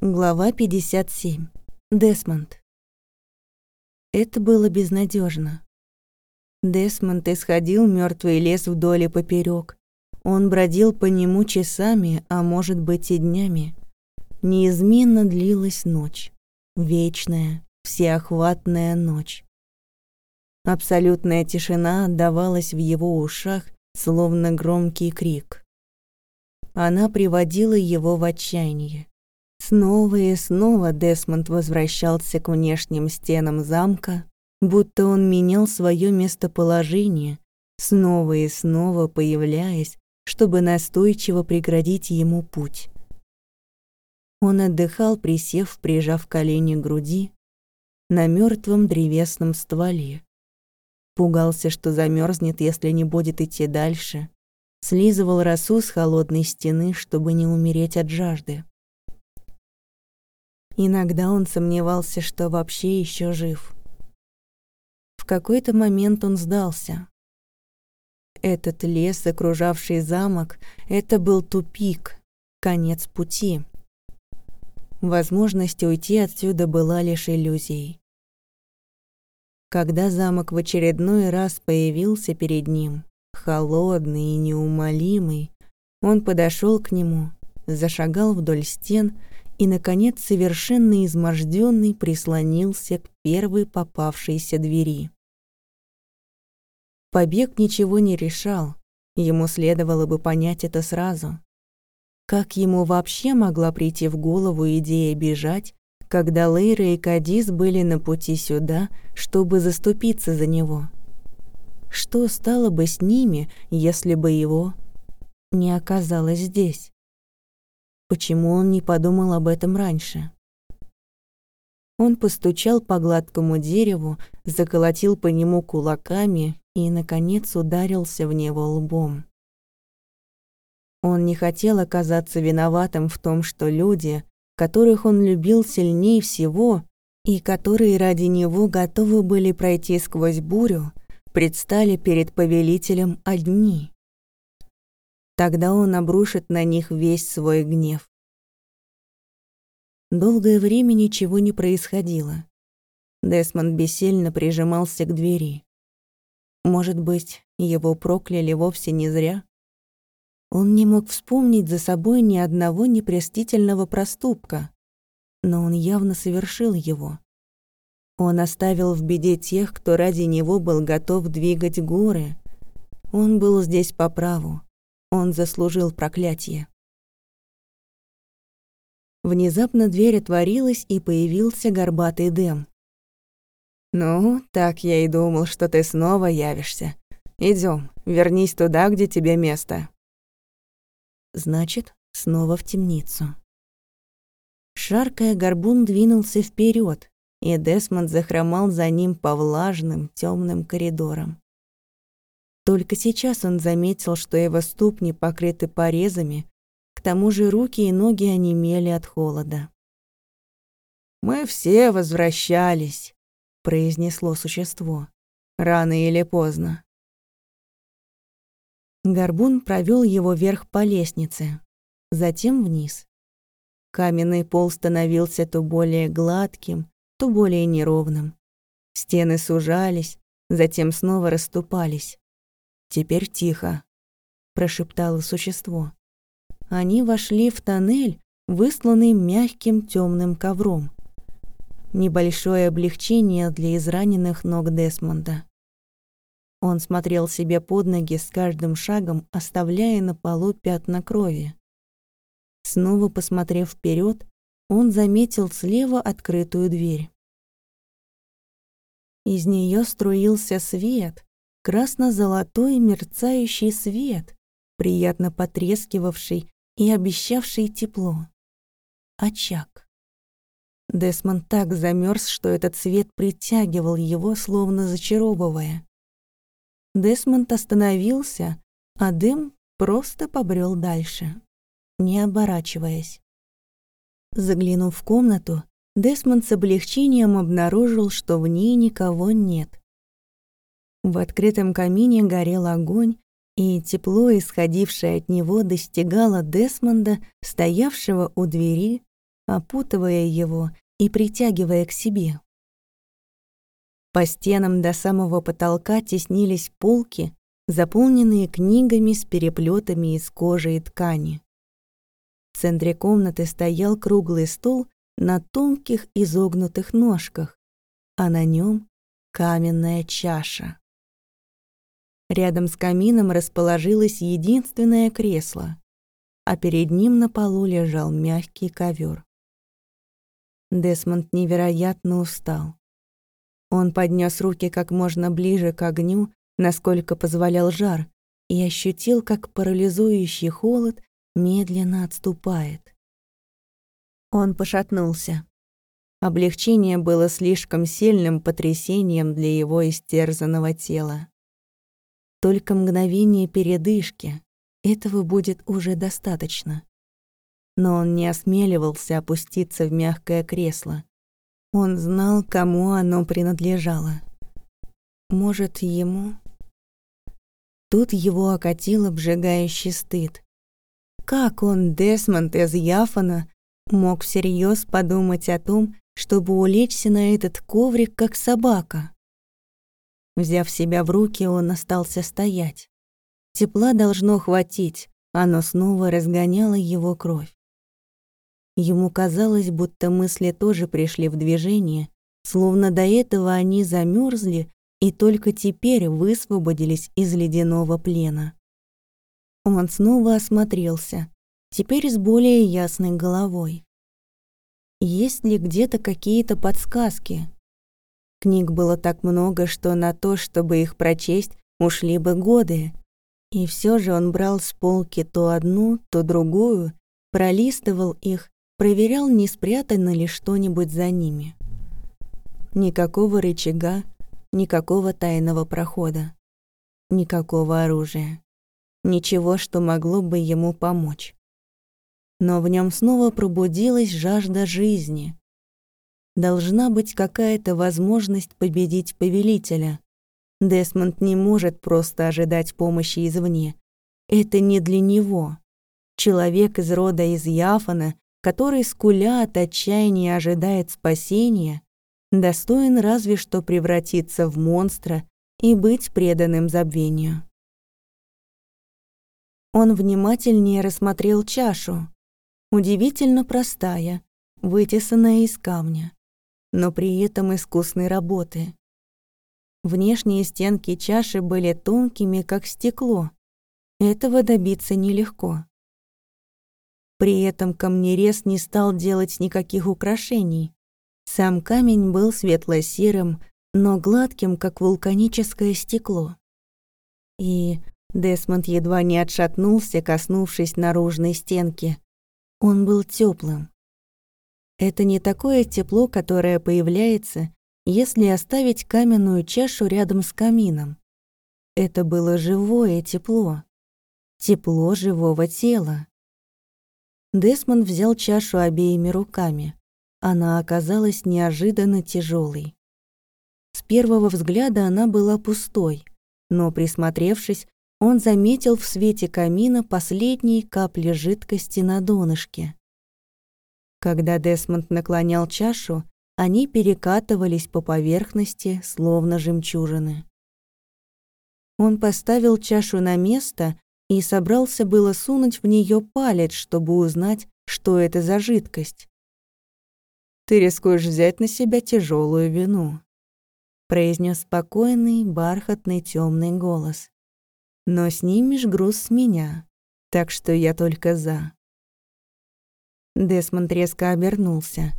Глава 57. Десмонд. Это было безнадежно. Десмонд исходил мертвый лес вдоль и поперек. Он бродил по нему часами, а может быть и днями. Неизменно длилась ночь. Вечная, всеохватная ночь. Абсолютная тишина отдавалась в его ушах, словно громкий крик. Она приводила его в отчаяние. Снова и снова Десмонд возвращался к внешним стенам замка, будто он менял свое местоположение, снова и снова появляясь, чтобы настойчиво преградить ему путь. Он отдыхал, присев, прижав колени к груди, на мертвом древесном стволе. Пугался, что замерзнет, если не будет идти дальше. Слизывал росу с холодной стены, чтобы не умереть от жажды. Иногда он сомневался, что вообще еще жив. В какой-то момент он сдался. Этот лес, окружавший замок, это был тупик, конец пути. Возможность уйти отсюда была лишь иллюзией. Когда замок в очередной раз появился перед ним, холодный и неумолимый, он подошел к нему, зашагал вдоль стен и, наконец, совершенно изможденный прислонился к первой попавшейся двери. Побег ничего не решал, ему следовало бы понять это сразу. Как ему вообще могла прийти в голову идея бежать, когда Лейра и Кадис были на пути сюда, чтобы заступиться за него? Что стало бы с ними, если бы его не оказалось здесь? Почему он не подумал об этом раньше? Он постучал по гладкому дереву, заколотил по нему кулаками и, наконец, ударился в него лбом. Он не хотел оказаться виноватым в том, что люди, которых он любил сильнее всего и которые ради него готовы были пройти сквозь бурю, предстали перед повелителем одни. Тогда он обрушит на них весь свой гнев. Долгое время ничего не происходило. Десмонд бессильно прижимался к двери. Может быть, его прокляли вовсе не зря? Он не мог вспомнить за собой ни одного непростительного проступка, но он явно совершил его. Он оставил в беде тех, кто ради него был готов двигать горы. Он был здесь по праву. Он заслужил проклятие. Внезапно дверь отворилась, и появился горбатый Дэм. «Ну, так я и думал, что ты снова явишься. Идем, вернись туда, где тебе место». Значит, снова в темницу. Шаркая, горбун двинулся вперед, и Десмонд захромал за ним по влажным, темным коридорам. Только сейчас он заметил, что его ступни покрыты порезами, к тому же руки и ноги онемели от холода. «Мы все возвращались», — произнесло существо. «Рано или поздно». Горбун провел его вверх по лестнице, затем вниз. Каменный пол становился то более гладким, то более неровным. Стены сужались, затем снова расступались. «Теперь тихо», — прошептало существо. Они вошли в тоннель, высланный мягким темным ковром. Небольшое облегчение для израненных ног Десмонда. Он смотрел себе под ноги с каждым шагом, оставляя на полу пятна крови. Снова посмотрев вперед, он заметил слева открытую дверь. Из нее струился свет, красно-золотой мерцающий свет, приятно потрескивавший и обещавший тепло. Очаг. Десмонд так замерз, что этот свет притягивал его, словно зачаровывая. Десмонд остановился, а дым просто побрел дальше, не оборачиваясь. Заглянув в комнату, Десмонд с облегчением обнаружил, что в ней никого нет. В открытом камине горел огонь, и тепло, исходившее от него, достигало Десмонда, стоявшего у двери, опутывая его и притягивая к себе. По стенам до самого потолка теснились полки, заполненные книгами с переплетами из кожи и ткани. В центре комнаты стоял круглый стол на тонких изогнутых ножках, а на нем каменная чаша. Рядом с камином расположилось единственное кресло, а перед ним на полу лежал мягкий ковер. Десмонд невероятно устал. Он поднес руки как можно ближе к огню, насколько позволял жар, и ощутил, как парализующий холод медленно отступает. Он пошатнулся. Облегчение было слишком сильным потрясением для его истерзанного тела. Только мгновение передышки. Этого будет уже достаточно. Но он не осмеливался опуститься в мягкое кресло. Он знал, кому оно принадлежало. Может, ему? Тут его окатил обжигающий стыд. Как он, Десмонд из Яфана, мог всерьез подумать о том, чтобы улечься на этот коврик, как собака? Взяв себя в руки, он остался стоять. Тепла должно хватить, оно снова разгоняло его кровь. Ему казалось, будто мысли тоже пришли в движение, словно до этого они замерзли и только теперь высвободились из ледяного плена. Он снова осмотрелся, теперь с более ясной головой. Есть ли где-то какие-то подсказки? Книг было так много, что на то, чтобы их прочесть, ушли бы годы. И все же он брал с полки то одну, то другую, пролистывал их, проверял, не спрятано ли что-нибудь за ними. Никакого рычага, никакого тайного прохода, никакого оружия, ничего, что могло бы ему помочь. Но в нем снова пробудилась жажда жизни. Должна быть какая-то возможность победить повелителя. Десмонд не может просто ожидать помощи извне. Это не для него. Человек из рода из Яфана, который, скуля от отчаяния, ожидает спасения, достоин разве что превратиться в монстра и быть преданным забвению. Он внимательнее рассмотрел чашу. Удивительно простая, вытесанная из камня, но при этом искусной работы. Внешние стенки чаши были тонкими, как стекло. Этого добиться нелегко. При этом камнерез не стал делать никаких украшений, сам камень был светло-серым, но гладким, как вулканическое стекло. И Десмонд едва не отшатнулся, коснувшись наружной стенки. Он был теплым. Это не такое тепло, которое появляется, если оставить каменную чашу рядом с камином. Это было живое тепло. Тепло живого тела. Десмонд взял чашу обеими руками. Она оказалась неожиданно тяжелой. С первого взгляда она была пустой, но, присмотревшись, он заметил в свете камина последние капли жидкости на донышке. Когда Десмонд наклонял чашу, они перекатывались по поверхности, словно жемчужины. Он поставил чашу на место и собрался было сунуть в нее палец, чтобы узнать, что это за жидкость ты рискуешь взять на себя тяжелую вину», произнес спокойный, бархатный, темный голос. «Но снимешь груз с меня, так что я только за». Десмонд резко обернулся.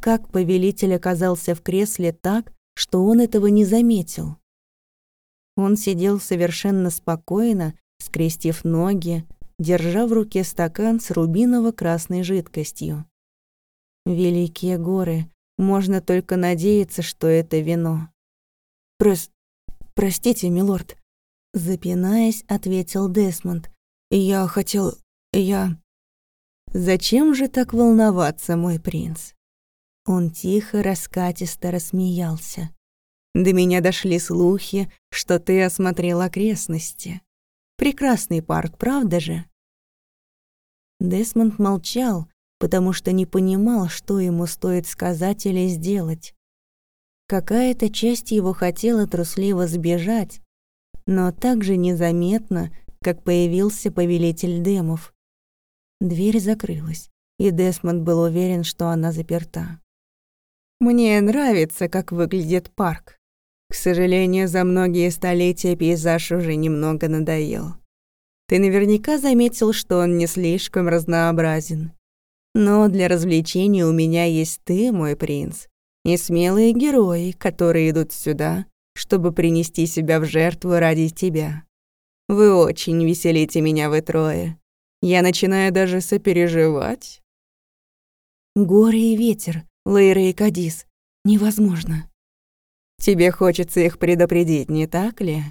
Как повелитель оказался в кресле так, что он этого не заметил? Он сидел совершенно спокойно, скрестив ноги, держа в руке стакан с рубиново-красной жидкостью. Великие горы. Можно только надеяться, что это вино. Прос... Простите, милорд. Запинаясь, ответил Десмонд. Я хотел... Я... Зачем же так волноваться, мой принц? Он тихо, раскатисто рассмеялся. До меня дошли слухи, что ты осмотрел окрестности. Прекрасный парк, правда же? Десмонд молчал, потому что не понимал, что ему стоит сказать или сделать. Какая-то часть его хотела трусливо сбежать, но так же незаметно, как появился повелитель демов. Дверь закрылась, и Десмонд был уверен, что она заперта. «Мне нравится, как выглядит парк. К сожалению, за многие столетия пейзаж уже немного надоел. Ты наверняка заметил, что он не слишком разнообразен. Но для развлечений у меня есть ты, мой принц, и смелые герои, которые идут сюда, чтобы принести себя в жертву ради тебя. Вы очень веселите меня вы трое. Я начинаю даже сопереживать. Горы и ветер, Лейра и Кадис. Невозможно. Тебе хочется их предупредить, не так ли?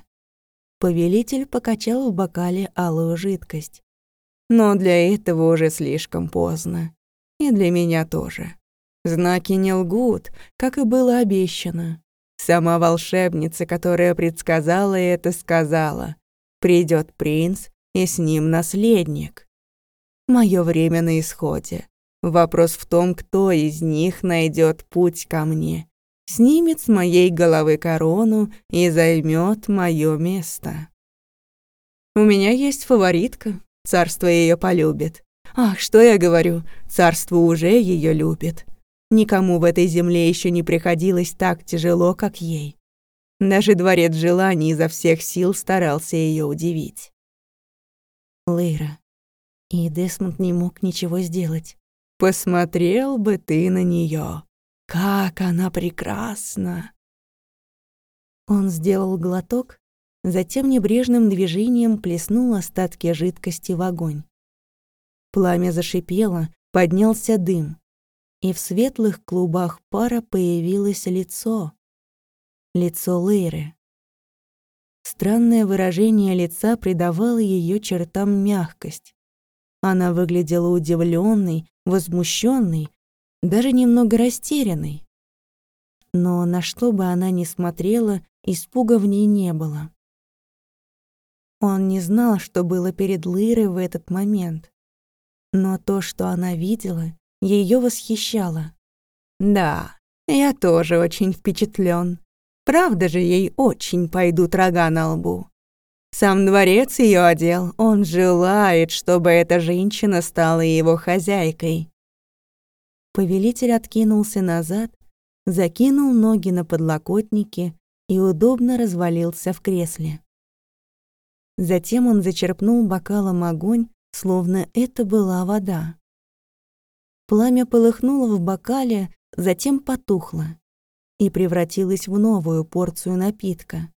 Повелитель покачал в бокале алую жидкость. Но для этого уже слишком поздно. И для меня тоже. Знаки не лгут, как и было обещано. Сама волшебница, которая предсказала это, сказала. Придет принц, и с ним наследник. Мое время на исходе. Вопрос в том, кто из них найдет путь ко мне, снимет с моей головы корону и займет мое место. У меня есть фаворитка, царство ее полюбит. Ах, что я говорю, царство уже ее любит. Никому в этой земле еще не приходилось так тяжело, как ей. Даже дворец желаний изо всех сил старался ее удивить. Лейра. И Десмонд не мог ничего сделать. «Посмотрел бы ты на нее, Как она прекрасна!» Он сделал глоток, затем небрежным движением плеснул остатки жидкости в огонь. Пламя зашипело, поднялся дым, и в светлых клубах пара появилось лицо. Лицо Лейры. Странное выражение лица придавало ее чертам мягкость. Она выглядела удивленной, возмущенной, даже немного растерянной. Но на что бы она ни смотрела, испуга в ней не было. Он не знал, что было перед Лырой в этот момент. Но то, что она видела, ее восхищало. «Да, я тоже очень впечатлен. Правда же ей очень пойдут рога на лбу. Сам дворец ее одел, он желает, чтобы эта женщина стала его хозяйкой». Повелитель откинулся назад, закинул ноги на подлокотники и удобно развалился в кресле. Затем он зачерпнул бокалом огонь, словно это была вода. Пламя полыхнуло в бокале, затем потухло и превратилось в новую порцию напитка.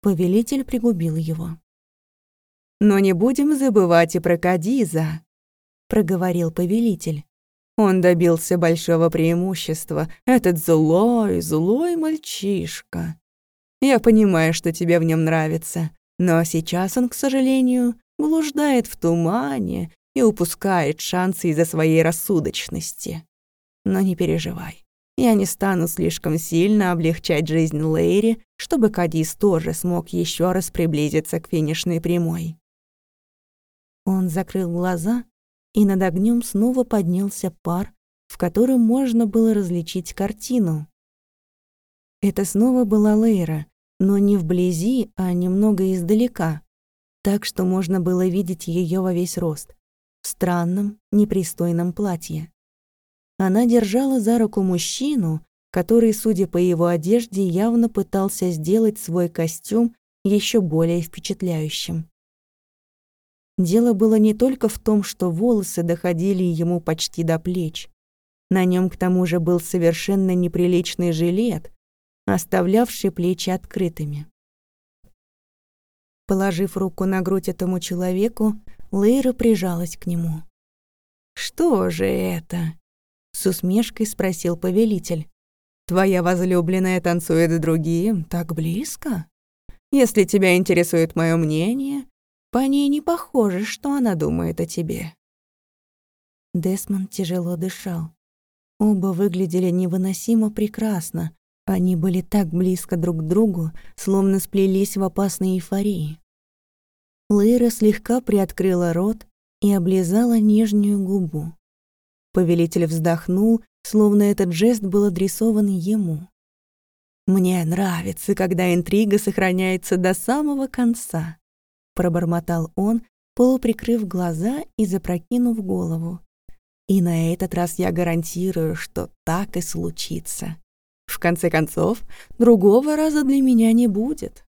Повелитель пригубил его. «Но не будем забывать и про Кадиза», — проговорил повелитель. Он добился большого преимущества. Этот злой, злой мальчишка. Я понимаю, что тебе в нем нравится, но сейчас он, к сожалению, блуждает в тумане и упускает шансы из-за своей рассудочности. Но не переживай. Я не стану слишком сильно облегчать жизнь Лейри, чтобы Кадис тоже смог еще раз приблизиться к финишной прямой. Он закрыл глаза и над огнем снова поднялся пар, в котором можно было различить картину. Это снова была Лейра, но не вблизи, а немного издалека, так что можно было видеть ее во весь рост, в странном, непристойном платье. Она держала за руку мужчину, который, судя по его одежде, явно пытался сделать свой костюм еще более впечатляющим. Дело было не только в том, что волосы доходили ему почти до плеч. На нем к тому же был совершенно неприличный жилет, оставлявший плечи открытыми. Положив руку на грудь этому человеку, Лейра прижалась к нему. «Что же это?» — с усмешкой спросил повелитель. «Твоя возлюбленная танцует с другим так близко? Если тебя интересует мое мнение, по ней не похоже, что она думает о тебе». Десмонд тяжело дышал. Оба выглядели невыносимо прекрасно. Они были так близко друг к другу, словно сплелись в опасной эйфории. Лейра слегка приоткрыла рот и облизала нижнюю губу. Повелитель вздохнул, словно этот жест был адресован ему. «Мне нравится, когда интрига сохраняется до самого конца», — пробормотал он, полуприкрыв глаза и запрокинув голову. «И на этот раз я гарантирую, что так и случится. В конце концов, другого раза для меня не будет».